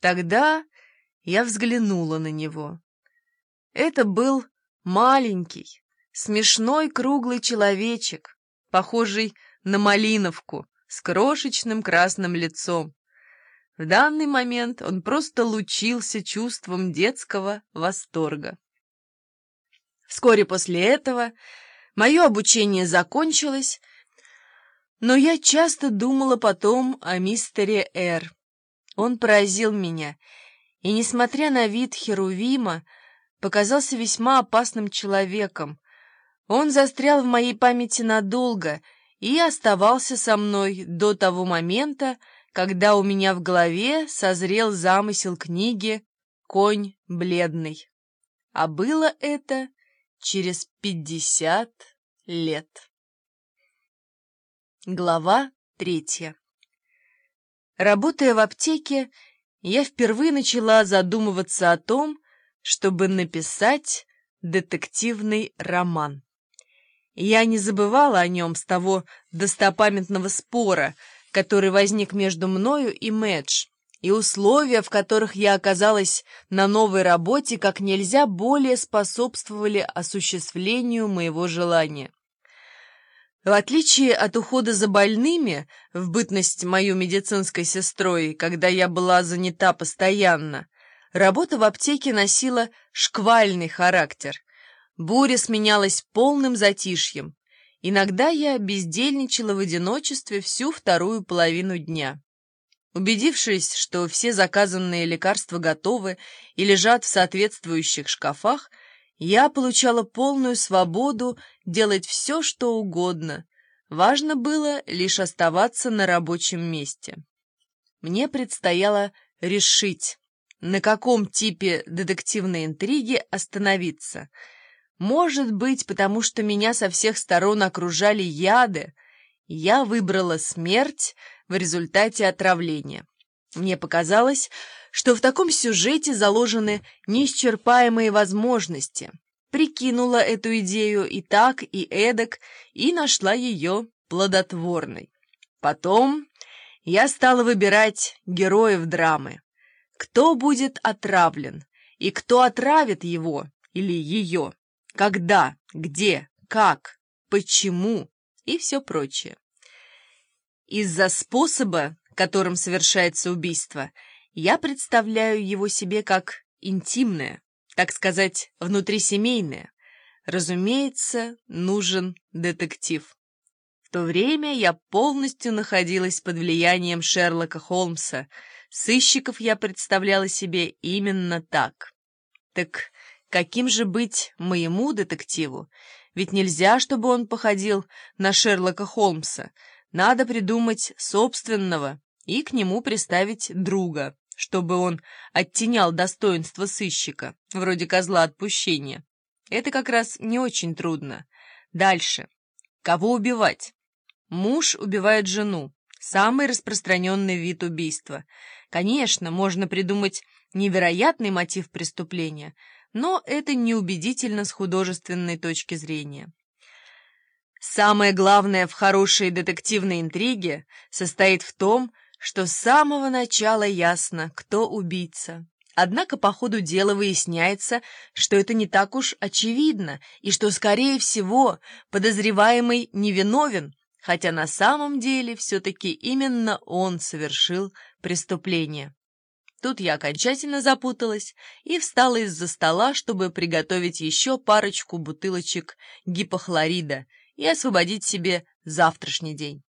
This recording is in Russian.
Тогда я взглянула на него. Это был маленький, смешной круглый человечек, похожий на малиновку, с крошечным красным лицом. В данный момент он просто лучился чувством детского восторга. Вскоре после этого мое обучение закончилось, но я часто думала потом о мистере Р. Он поразил меня, и, несмотря на вид Херувима, показался весьма опасным человеком. Он застрял в моей памяти надолго и оставался со мной до того момента, когда у меня в голове созрел замысел книги «Конь бледный». А было это через пятьдесят лет. Глава третья Работая в аптеке, я впервые начала задумываться о том, чтобы написать детективный роман. Я не забывала о нем с того достопамятного спора, который возник между мною и Мэдж, и условия, в которых я оказалась на новой работе, как нельзя более способствовали осуществлению моего желания. В отличие от ухода за больными, в бытность мою медицинской сестрой, когда я была занята постоянно, работа в аптеке носила шквальный характер. Буря сменялась полным затишьем. Иногда я бездельничала в одиночестве всю вторую половину дня. Убедившись, что все заказанные лекарства готовы и лежат в соответствующих шкафах, я получала полную свободу делать все, что угодно. Важно было лишь оставаться на рабочем месте. Мне предстояло решить, на каком типе детективной интриги остановиться. Может быть, потому что меня со всех сторон окружали яды, я выбрала смерть в результате отравления. Мне показалось, что в таком сюжете заложены неисчерпаемые возможности. Прикинула эту идею и так, и эдак, и нашла ее плодотворной. Потом я стала выбирать героев драмы. Кто будет отравлен, и кто отравит его или ее, когда, где, как, почему и все прочее. Из-за способа, которым совершается убийство, я представляю его себе как интимное, так сказать, внутрисемейное. Разумеется, нужен детектив. В то время я полностью находилась под влиянием Шерлока Холмса. Сыщиков я представляла себе именно так. Так каким же быть моему детективу? Ведь нельзя, чтобы он походил на Шерлока Холмса — надо придумать собственного и к нему приставить друга, чтобы он оттенял достоинство сыщика, вроде козла отпущения. Это как раз не очень трудно. Дальше. Кого убивать? Муж убивает жену. Самый распространенный вид убийства. Конечно, можно придумать невероятный мотив преступления, но это неубедительно с художественной точки зрения. Самое главное в хорошей детективной интриге состоит в том, что с самого начала ясно, кто убийца. Однако по ходу дела выясняется, что это не так уж очевидно, и что, скорее всего, подозреваемый невиновен, хотя на самом деле все-таки именно он совершил преступление. Тут я окончательно запуталась и встала из-за стола, чтобы приготовить еще парочку бутылочек гипохлорида — и освободить себе завтрашний день.